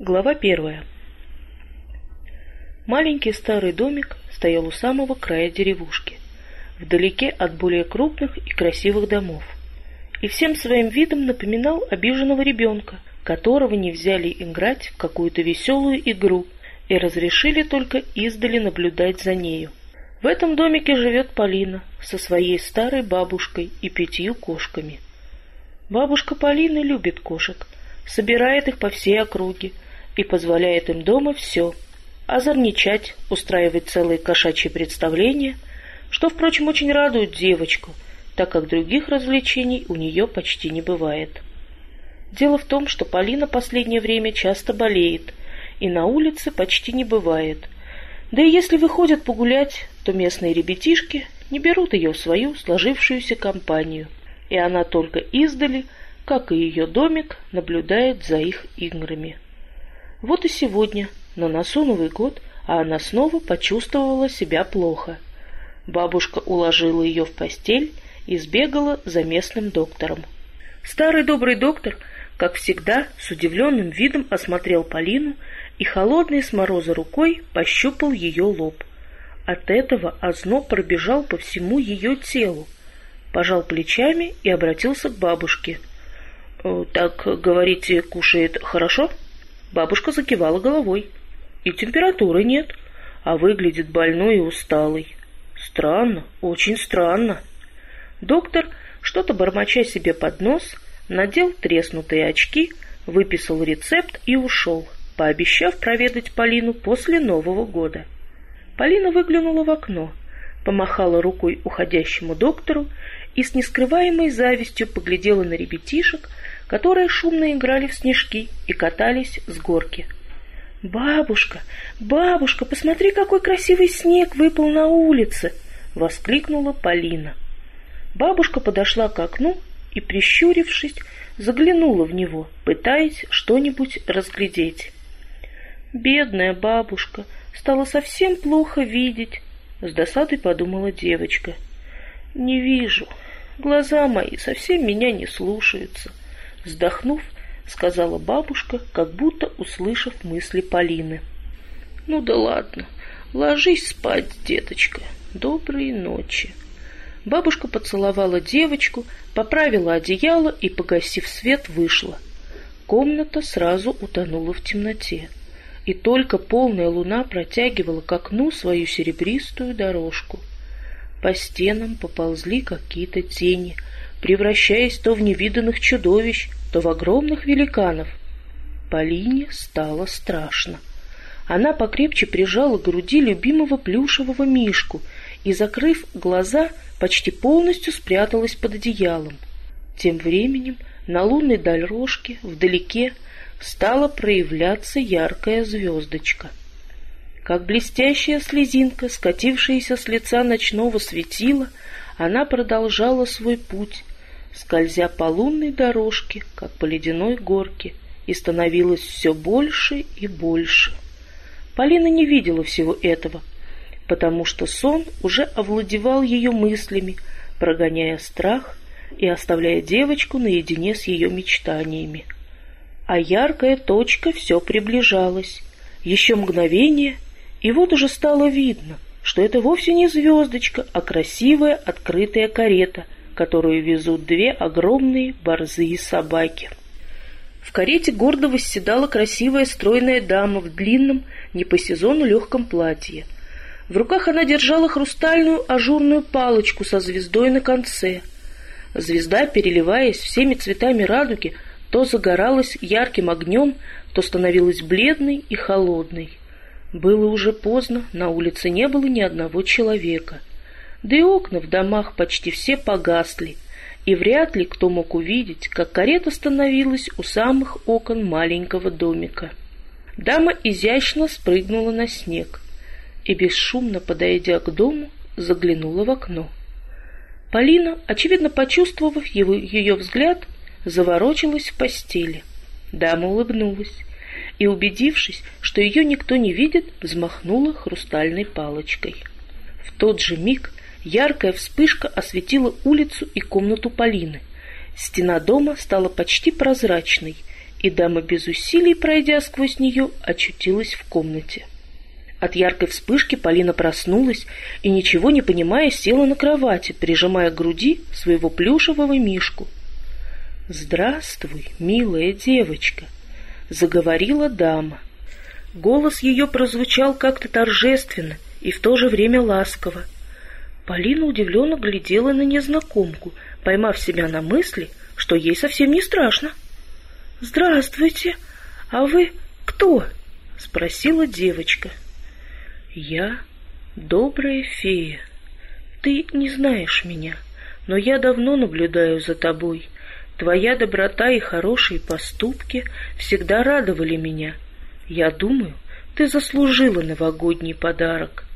Глава первая. Маленький старый домик стоял у самого края деревушки, вдалеке от более крупных и красивых домов, и всем своим видом напоминал обиженного ребенка, которого не взяли играть в какую-то веселую игру и разрешили только издали наблюдать за нею. В этом домике живет Полина со своей старой бабушкой и пятью кошками. Бабушка Полины любит кошек, собирает их по всей округе и позволяет им дома все – озорничать, устраивать целые кошачьи представления, что, впрочем, очень радует девочку, так как других развлечений у нее почти не бывает. Дело в том, что Полина последнее время часто болеет и на улице почти не бывает. Да и если выходят погулять, то местные ребятишки не берут ее в свою сложившуюся компанию, и она только издали, как и ее домик, наблюдает за их играми. Вот и сегодня на носу Новый год, а она снова почувствовала себя плохо. Бабушка уложила ее в постель и сбегала за местным доктором. Старый добрый доктор, как всегда, с удивленным видом осмотрел Полину и холодной с мороза рукой пощупал ее лоб. От этого озноб пробежал по всему ее телу. Пожал плечами и обратился к бабушке. «Э, «Так, говорите, кушает хорошо?» Бабушка закивала головой. И температуры нет, а выглядит больной и усталый. Странно, очень странно. Доктор, что-то бормоча себе под нос, надел треснутые очки, выписал рецепт и ушел, пообещав проведать Полину после Нового года. Полина выглянула в окно, помахала рукой уходящему доктору и с нескрываемой завистью поглядела на ребятишек, которые шумно играли в снежки и катались с горки – «Бабушка, бабушка, посмотри, какой красивый снег выпал на улице!» — воскликнула Полина. Бабушка подошла к окну и, прищурившись, заглянула в него, пытаясь что-нибудь разглядеть. «Бедная бабушка, стала совсем плохо видеть», — с досадой подумала девочка. «Не вижу, глаза мои совсем меня не слушаются». Вздохнув, — сказала бабушка, как будто услышав мысли Полины. «Ну да ладно, ложись спать, деточка. Доброй ночи». Бабушка поцеловала девочку, поправила одеяло и, погасив свет, вышла. Комната сразу утонула в темноте, и только полная луна протягивала к окну свою серебристую дорожку. По стенам поползли какие-то тени, превращаясь то в невиданных чудовищ, то в огромных великанов. Полине стало страшно. Она покрепче прижала к груди любимого плюшевого мишку и, закрыв глаза, почти полностью спряталась под одеялом. Тем временем на лунной дорожке вдалеке стала проявляться яркая звездочка. Как блестящая слезинка, скатившаяся с лица ночного светила, она продолжала свой путь, скользя по лунной дорожке, как по ледяной горке, и становилось все больше и больше. Полина не видела всего этого, потому что сон уже овладевал ее мыслями, прогоняя страх и оставляя девочку наедине с ее мечтаниями. А яркая точка все приближалась. Еще мгновение, и вот уже стало видно, что это вовсе не звездочка, а красивая открытая карета — которую везут две огромные борзые собаки. В карете гордо восседала красивая стройная дама в длинном, не по сезону легком платье. В руках она держала хрустальную ажурную палочку со звездой на конце. Звезда, переливаясь всеми цветами радуги, то загоралась ярким огнем, то становилась бледной и холодной. Было уже поздно, на улице не было ни одного человека да и окна в домах почти все погасли, и вряд ли кто мог увидеть, как карета становилась у самых окон маленького домика. Дама изящно спрыгнула на снег и, бесшумно подойдя к дому, заглянула в окно. Полина, очевидно почувствовав его, ее взгляд, заворочилась в постели. Дама улыбнулась и, убедившись, что ее никто не видит, взмахнула хрустальной палочкой. В тот же миг Яркая вспышка осветила улицу и комнату Полины. Стена дома стала почти прозрачной, и дама без усилий, пройдя сквозь нее, очутилась в комнате. От яркой вспышки Полина проснулась и, ничего не понимая, села на кровати, прижимая к груди своего плюшевого мишку. «Здравствуй, милая девочка!» — заговорила дама. Голос ее прозвучал как-то торжественно и в то же время ласково. Полина удивленно глядела на незнакомку, поймав себя на мысли, что ей совсем не страшно. «Здравствуйте! А вы кто?» — спросила девочка. «Я добрая фея. Ты не знаешь меня, но я давно наблюдаю за тобой. Твоя доброта и хорошие поступки всегда радовали меня. Я думаю, ты заслужила новогодний подарок».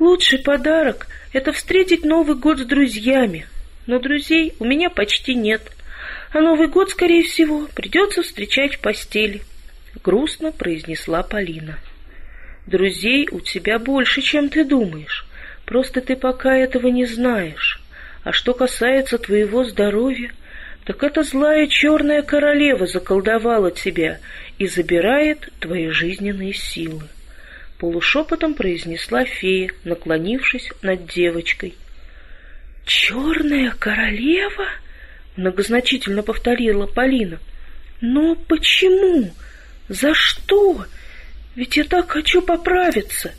«Лучший подарок — это встретить Новый год с друзьями, но друзей у меня почти нет, а Новый год, скорее всего, придется встречать в постели», — грустно произнесла Полина. Друзей у тебя больше, чем ты думаешь. Просто ты пока этого не знаешь. А что касается твоего здоровья, так эта злая черная королева заколдовала тебя и забирает твои жизненные силы. Полушепотом произнесла фея, наклонившись над девочкой. «Черная королева?» — многозначительно повторила Полина. «Но почему? За что?» Ведь я так хочу поправиться.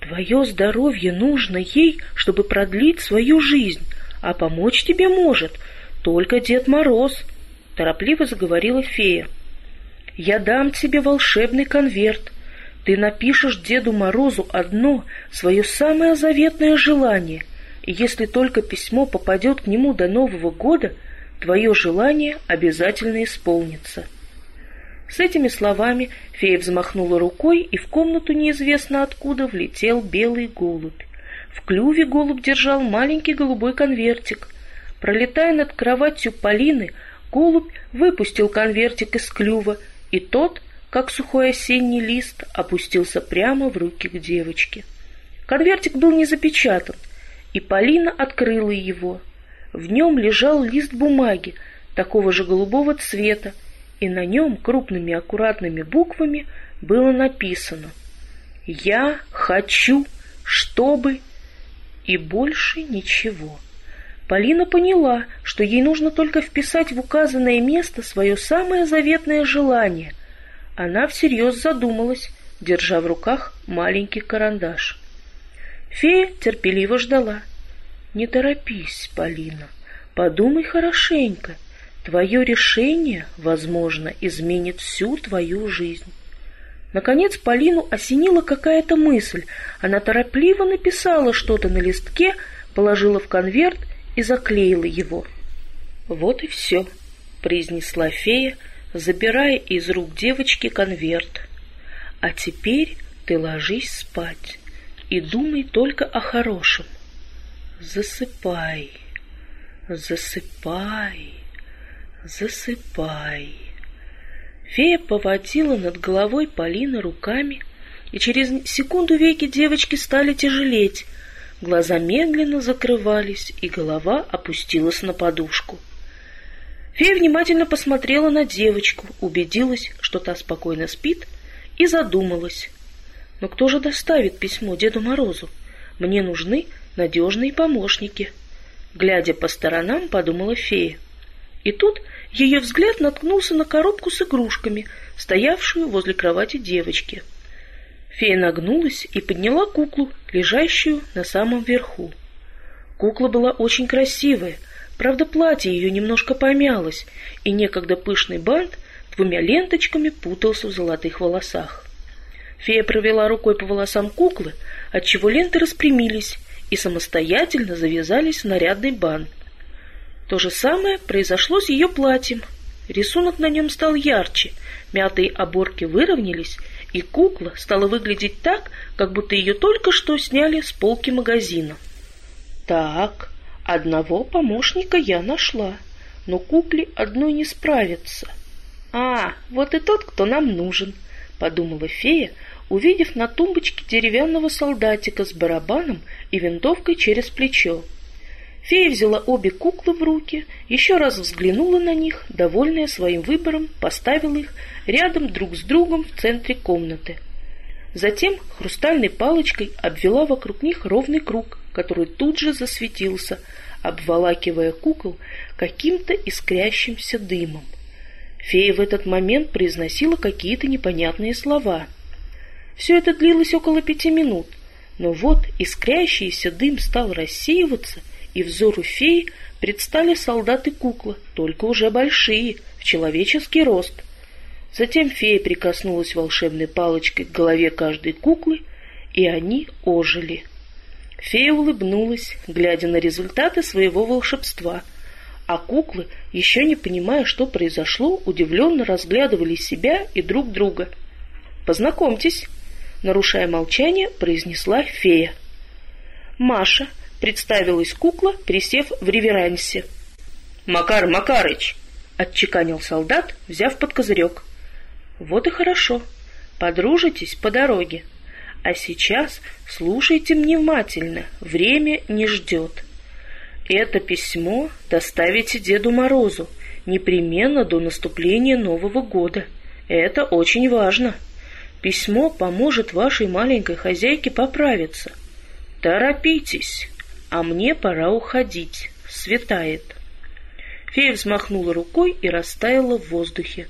Твое здоровье нужно ей, чтобы продлить свою жизнь, а помочь тебе может только Дед Мороз, — торопливо заговорила фея. Я дам тебе волшебный конверт. Ты напишешь Деду Морозу одно, свое самое заветное желание, и если только письмо попадет к нему до Нового года, твое желание обязательно исполнится. С этими словами фея взмахнула рукой, и в комнату неизвестно откуда влетел белый голубь. В клюве голубь держал маленький голубой конвертик. Пролетая над кроватью Полины, голубь выпустил конвертик из клюва, и тот, как сухой осенний лист, опустился прямо в руки к девочке. Конвертик был не запечатан, и Полина открыла его. В нем лежал лист бумаги, такого же голубого цвета, и на нем крупными аккуратными буквами было написано «Я хочу, чтобы...» и больше ничего. Полина поняла, что ей нужно только вписать в указанное место свое самое заветное желание. Она всерьез задумалась, держа в руках маленький карандаш. Фея терпеливо ждала. «Не торопись, Полина, подумай хорошенько Твое решение, возможно, изменит всю твою жизнь. Наконец Полину осенила какая-то мысль. Она торопливо написала что-то на листке, положила в конверт и заклеила его. «Вот и все», — произнесла фея, забирая из рук девочки конверт. «А теперь ты ложись спать и думай только о хорошем. Засыпай, засыпай». «Засыпай». Фея поводила над головой Полины руками, и через секунду веки девочки стали тяжелеть. Глаза медленно закрывались, и голова опустилась на подушку. Фея внимательно посмотрела на девочку, убедилась, что та спокойно спит, и задумалась. Но кто же доставит письмо Деду Морозу? Мне нужны надежные помощники. Глядя по сторонам, подумала фея. И тут ее взгляд наткнулся на коробку с игрушками, стоявшую возле кровати девочки. Фея нагнулась и подняла куклу, лежащую на самом верху. Кукла была очень красивая, правда, платье ее немножко помялось, и некогда пышный бант двумя ленточками путался в золотых волосах. Фея провела рукой по волосам куклы, отчего ленты распрямились и самостоятельно завязались в нарядный бант. То же самое произошло с ее платьем. Рисунок на нем стал ярче, мятые оборки выровнялись, и кукла стала выглядеть так, как будто ее только что сняли с полки магазина. Так, одного помощника я нашла, но кукле одной не справится. А, вот и тот, кто нам нужен, подумала фея, увидев на тумбочке деревянного солдатика с барабаном и винтовкой через плечо. Фея взяла обе куклы в руки, еще раз взглянула на них, довольная своим выбором, поставила их рядом друг с другом в центре комнаты. Затем хрустальной палочкой обвела вокруг них ровный круг, который тут же засветился, обволакивая кукол каким-то искрящимся дымом. Фея в этот момент произносила какие-то непонятные слова. Все это длилось около пяти минут, но вот искрящийся дым стал рассеиваться — и взору феи предстали солдаты-куклы, только уже большие, в человеческий рост. Затем фея прикоснулась волшебной палочкой к голове каждой куклы, и они ожили. Фея улыбнулась, глядя на результаты своего волшебства, а куклы, еще не понимая, что произошло, удивленно разглядывали себя и друг друга. «Познакомьтесь», — нарушая молчание, произнесла фея. Маша — представилась кукла, присев в реверансе. «Макар Макарыч!» — отчеканил солдат, взяв под козырек. «Вот и хорошо. Подружитесь по дороге. А сейчас слушайте внимательно, время не ждет. Это письмо доставите Деду Морозу непременно до наступления Нового года. Это очень важно. Письмо поможет вашей маленькой хозяйке поправиться. Торопитесь!» а мне пора уходить, светает. Фея взмахнула рукой и растаяла в воздухе.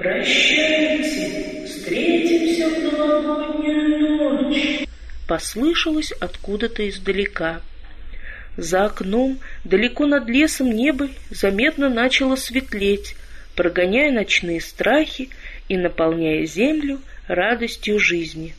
«Прощайте, встретимся в новогоднюю ночь!» Послышалось откуда-то издалека. За окном, далеко над лесом небо заметно начало светлеть, прогоняя ночные страхи и наполняя землю радостью жизни.